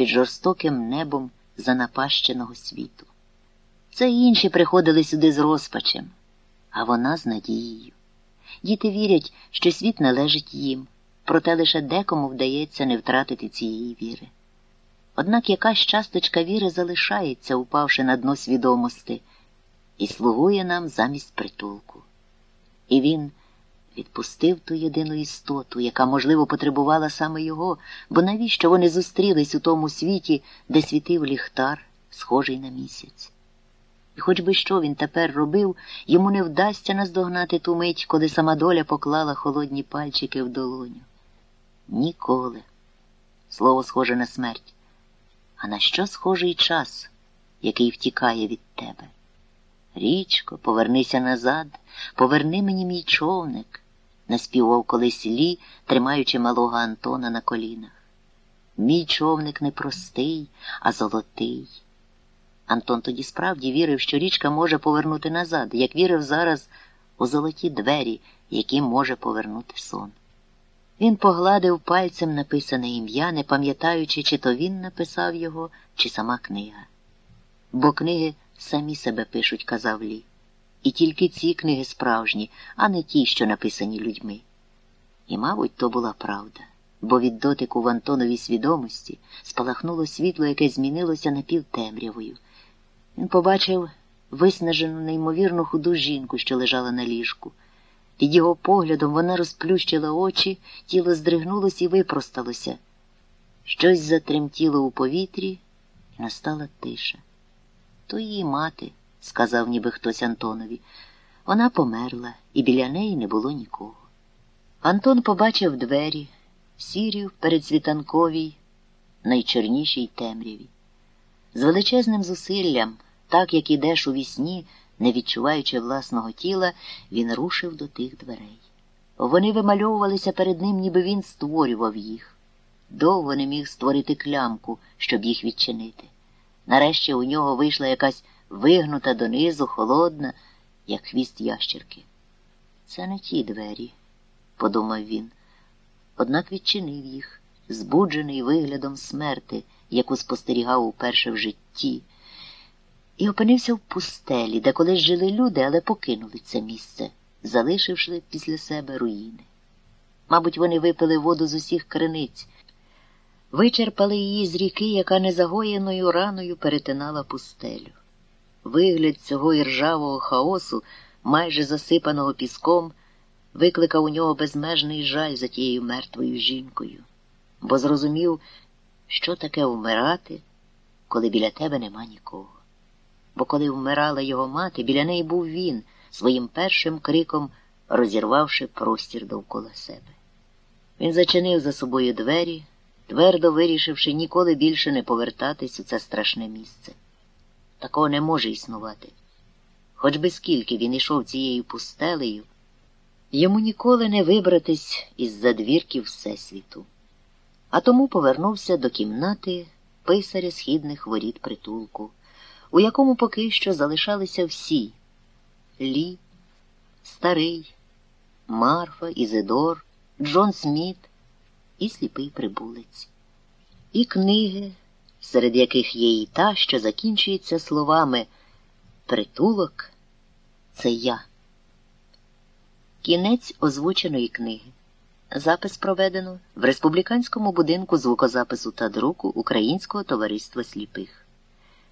під жорстоким небом занапащеного світу. Це інші приходили сюди з розпачем, а вона з надією. Діти вірять, що світ належить їм, проте лише декому вдається не втратити цієї віри. Однак якась часточка віри залишається, упавши на дно свідомості, і слугує нам замість притулку. І він відпустив ту єдину істоту, яка, можливо, потребувала саме його, бо навіщо вони зустрілись у тому світі, де світив ліхтар, схожий на місяць. І хоч би що він тепер робив, йому не вдасться наздогнати ту мить, коли сама доля поклала холодні пальчики в долоню. Ніколи. Слово схоже на смерть. А на що схожий час, який втікає від тебе? Річко, повернися назад, поверни мені мій човник, наспівав колись лі, тримаючи малого Антона на колінах. Мій човник не простий, а золотий. Антон тоді справді вірив, що річка може повернути назад, як вірив зараз у золоті двері, які може повернути сон. Він погладив пальцем написане ім'я, не пам'ятаючи, чи то він написав його, чи сама книга. Бо книги самі себе пишуть, казав Лі. І тільки ці книги справжні, а не ті, що написані людьми. І, мабуть, то була правда, бо від дотику в Антоновій свідомості спалахнуло світло, яке змінилося напівтемрявою. Він побачив виснажену, неймовірну худу жінку, що лежала на ліжку. Під його поглядом вона розплющила очі, тіло здригнулося і випросталося. Щось затремтіло у повітрі, і настала тиша. То її мати, сказав ніби хтось Антонові. Вона померла, і біля неї не було нікого. Антон побачив двері, сірі в передсвітанковій, найчорнішій темряві. З величезним зусиллям, так як ідеш у вісні, не відчуваючи власного тіла, він рушив до тих дверей. Вони вимальовувалися перед ним, ніби він створював їх. Довго не міг створити клямку, щоб їх відчинити. Нарешті у нього вийшла якась вигнута донизу, холодна, як хвіст ящерки. Це не ті двері, подумав він, однак відчинив їх, збуджений виглядом смерти, яку спостерігав уперше в житті, і опинився в пустелі, де колись жили люди, але покинули це місце, залишивши після себе руїни. Мабуть, вони випили воду з усіх криниць вичерпали її з ріки, яка незагоєною раною перетинала пустелю. Вигляд цього іржавого хаосу, майже засипаного піском, викликав у нього безмежний жаль за тією мертвою жінкою, бо зрозумів, що таке вмирати, коли біля тебе нема нікого. Бо коли вмирала його мати, біля неї був він, своїм першим криком розірвавши простір довкола себе. Він зачинив за собою двері твердо вирішивши ніколи більше не повертатись у це страшне місце. Такого не може існувати. Хоч би скільки він ішов цією пустелею, йому ніколи не вибратись із задвірків Всесвіту. А тому повернувся до кімнати писаря східних воріт притулку, у якому поки що залишалися всі Лі, Старий, Марфа, Ізидор, Джон Сміт і сліпий прибулець, і книги, серед яких є і та, що закінчується словами Притулок це я. Кінець озвученої книги. Запис проведено в республіканському будинку звукозапису та друку Українського товариства сліпих.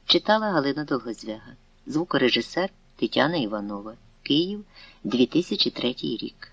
Читала Галина Долгозвяга, звукорежисер Тетяна Іванова, Київ, 2003 рік.